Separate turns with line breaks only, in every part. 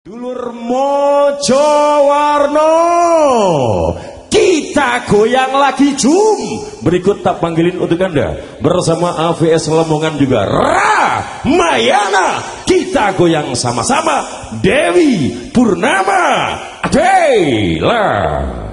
Dulur Mojo Warno Kita goyang lagi jum. Berikut tak panggilin untuk anda. Bersama AVS Lemongan juga Ra Mayana. Kita goyang sama-sama Dewi Purnama. Adela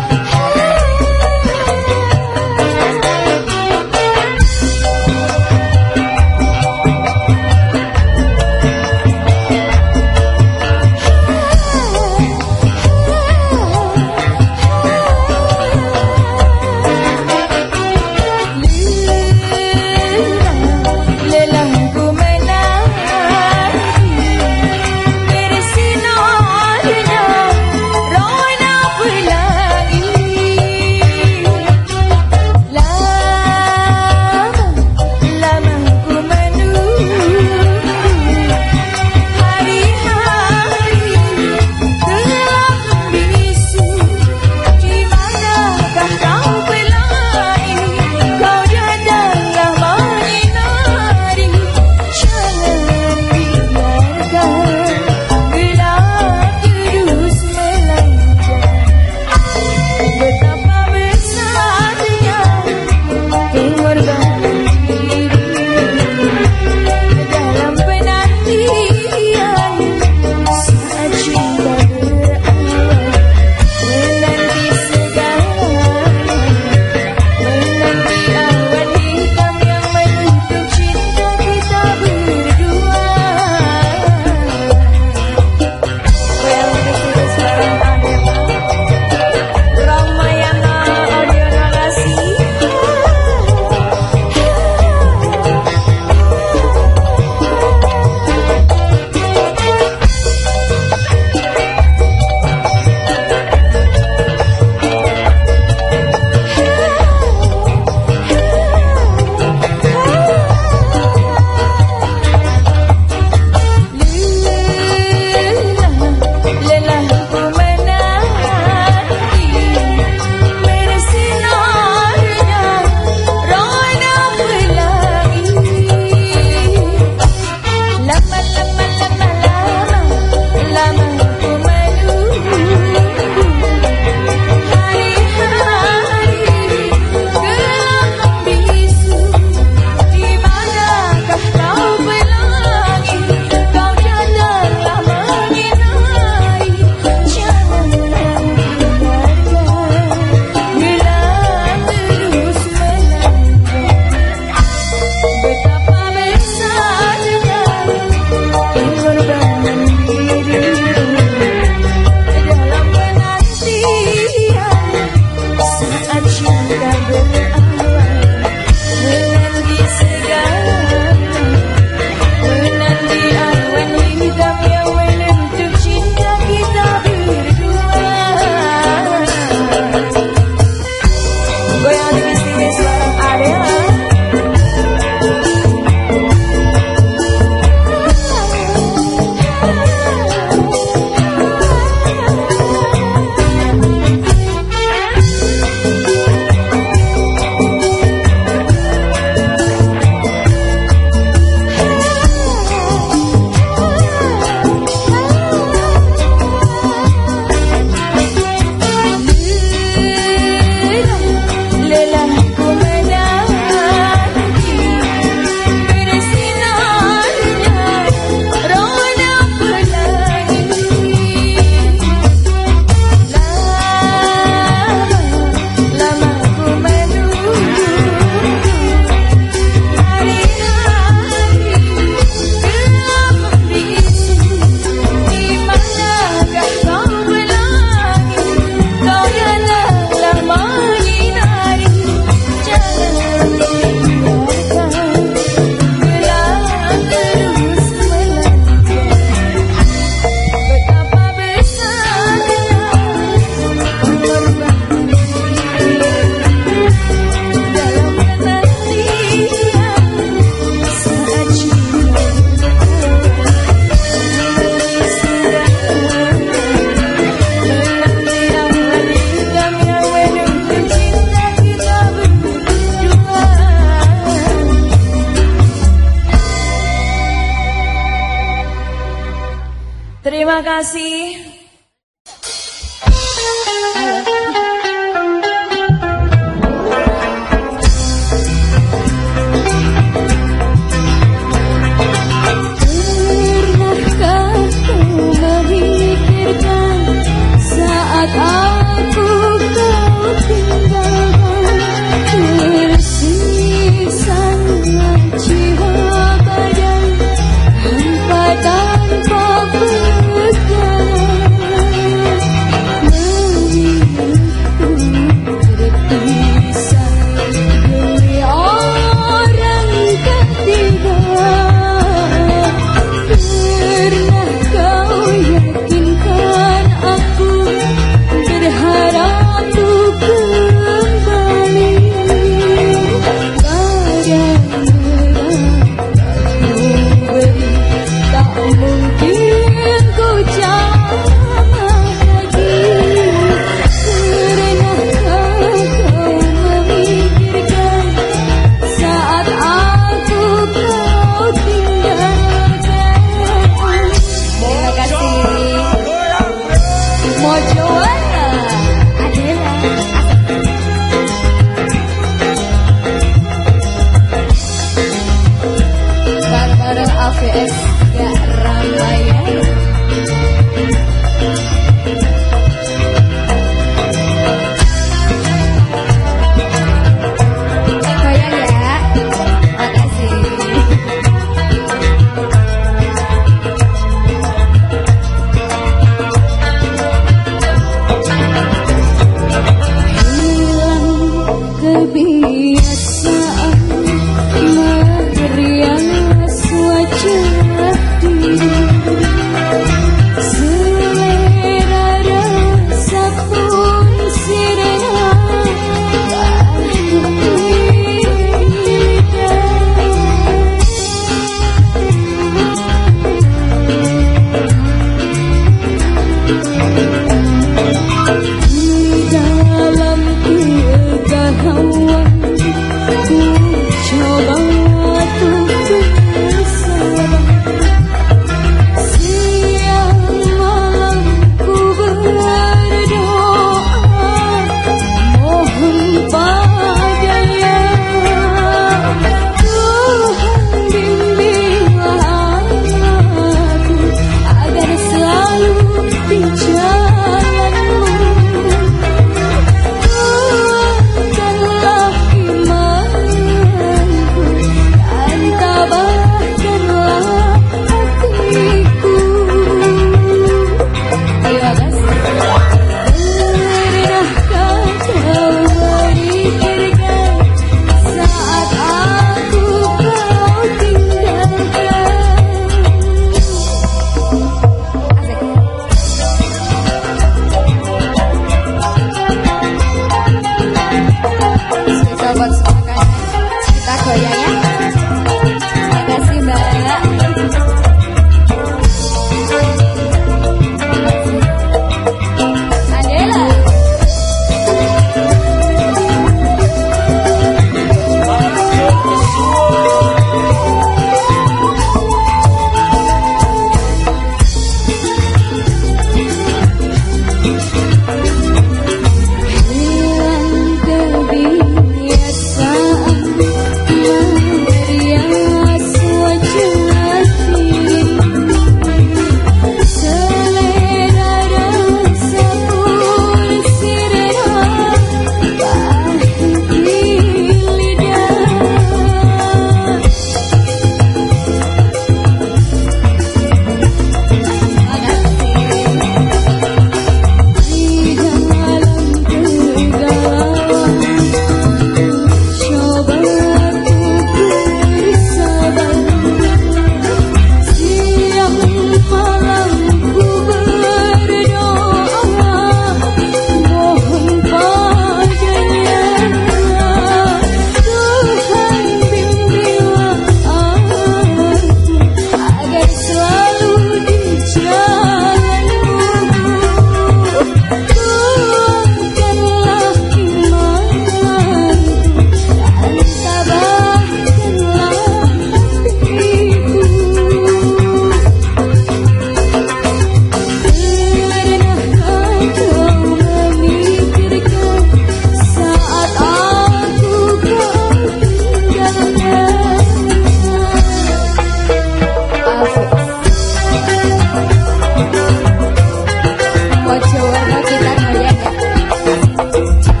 time.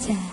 在。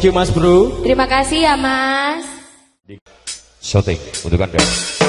Thank you Mas Bro.
Terima kasih ya Mas.
Shooting untuk Anda.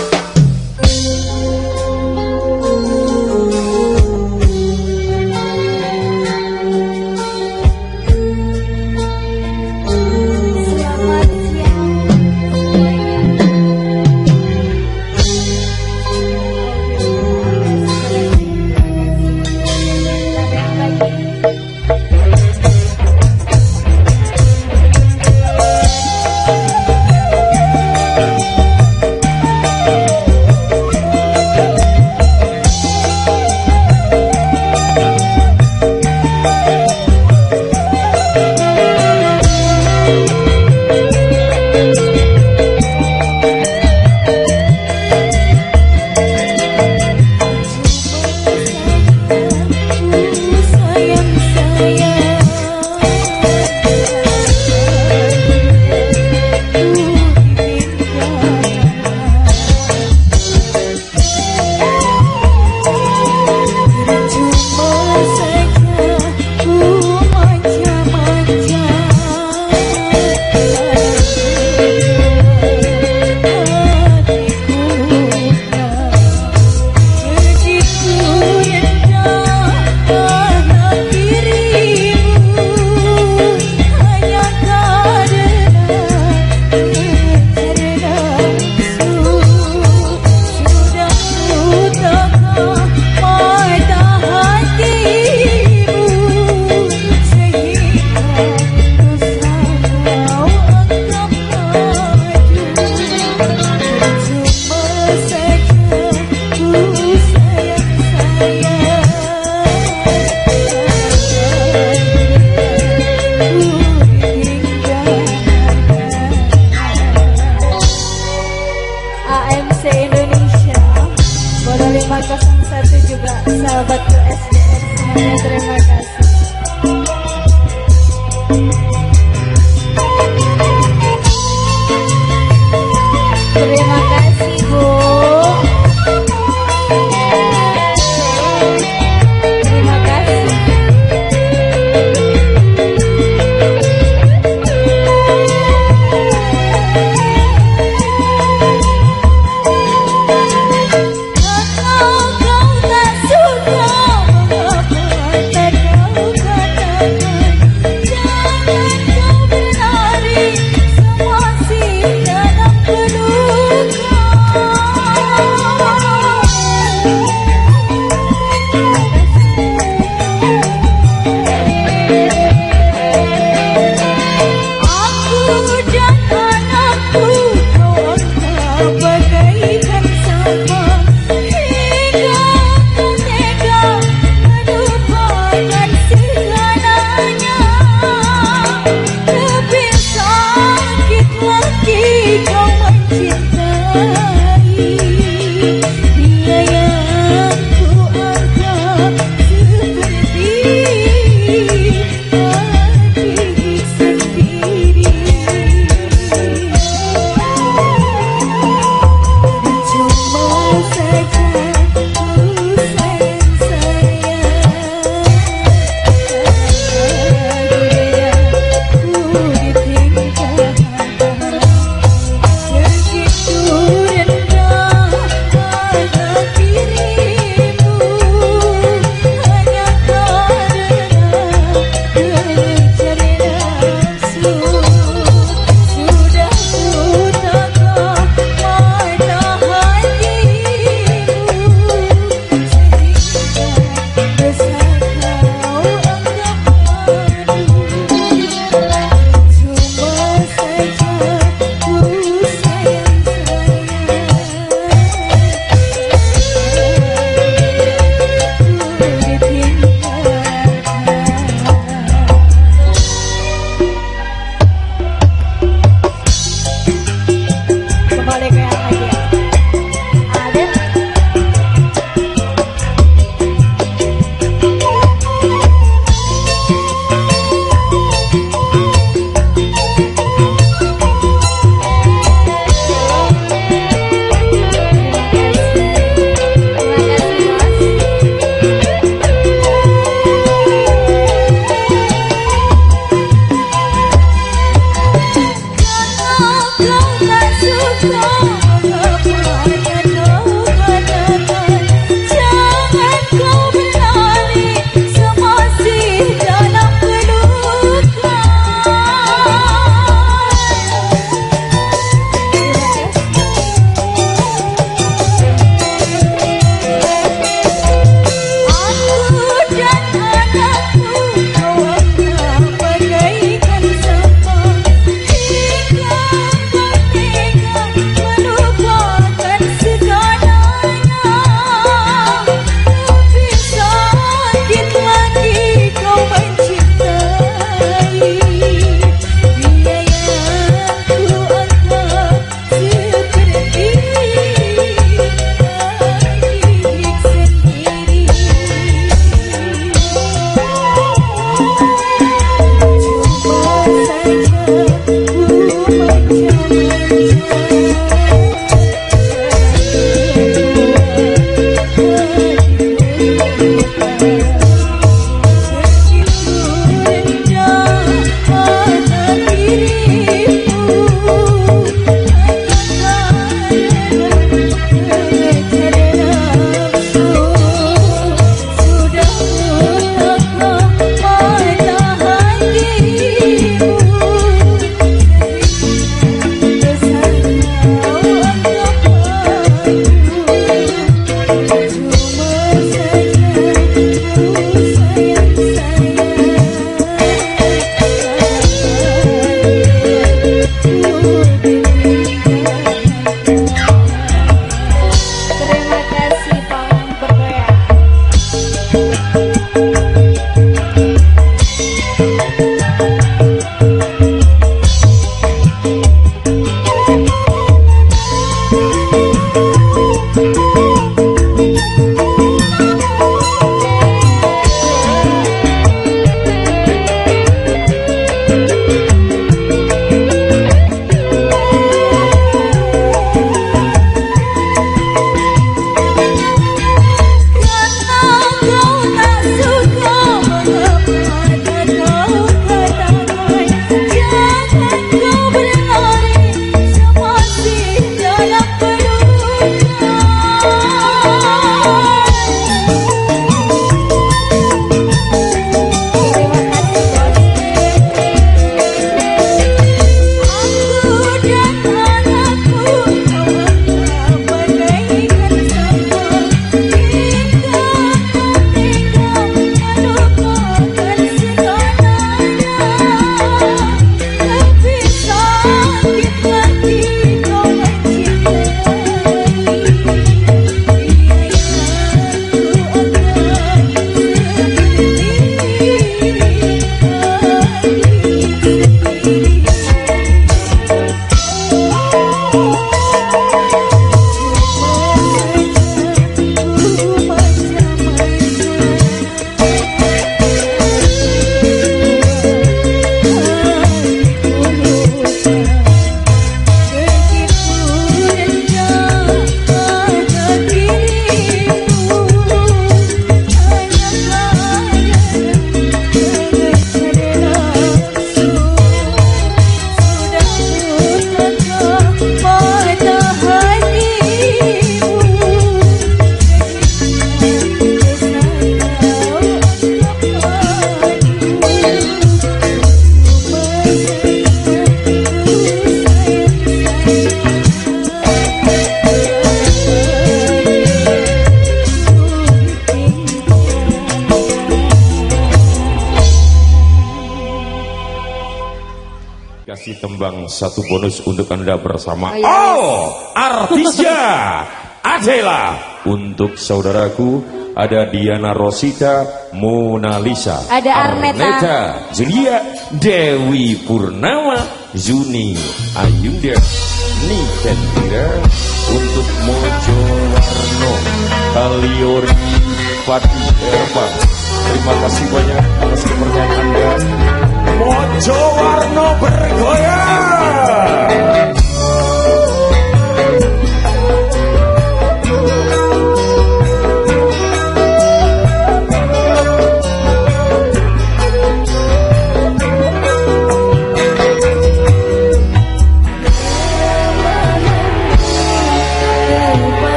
Tembang satu bonus untuk anda bersama.
Oh, yes.
Oh artisnya Adela. Untuk saudaraku ada Diana Rosita Mona Lisa.
Ada Arneta.
Julia Dewi Purnama Zuni Ayunda Nikendira untuk Mojo Warno Kaliori Fatih terima kasih banyak atas kepercayaan anda Mojo Warno bergoyang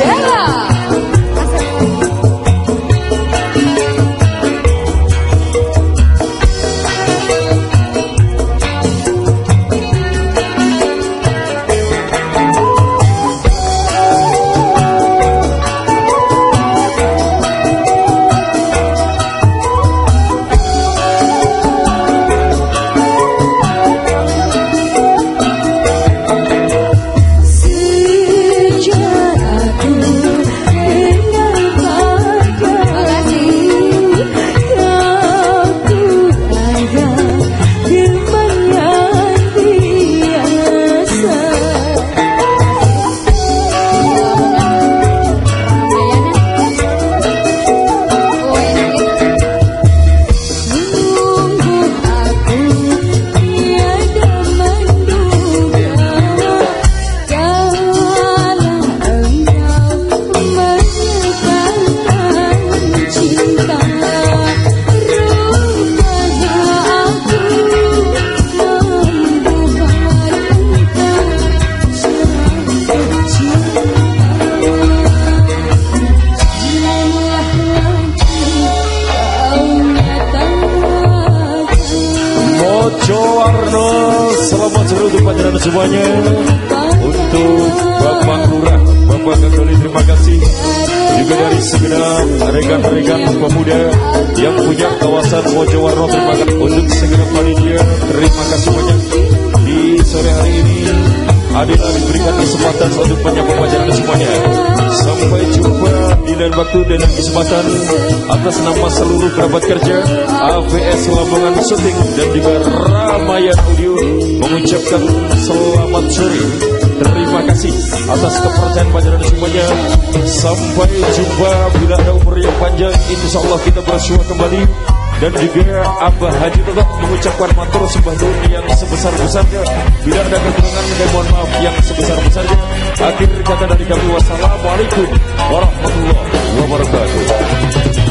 Yeah. Joarno Selamat seluruh
untuk panjenengan semuanya. Untuk Bapak Lurah Bapak Kapolri terima kasih. Juga dari segenap rekan-rekan pemuda Yang punya kawasan Mojowarno Terima kasih. Untuk segenap panitia Terima kasih banyak. Di sore hari ini Adil diberikan kesempatan untuk menyapa pelajaran semuanya. Sampai jumpa di lain waktu dan kesempatan. Atas nama seluruh kerabat kerja AVS Lamongan Syuting dan juga Ramayan Audio Mengucapkan selamat sore. Terima kasih atas kepercayaan pelajaran semuanya. Sampai jumpa bila ada umur yang panjang. Insya Allah kita bersua kembali dan juga Abah Haji tetap mengucapkan matur sembah yang sebesar-besarnya. Bila ada kekurangan dan mohon maaf yang sebesar-besarnya. Akhir kata dari kami wassalamualaikum warahmatullahi wabarakatuh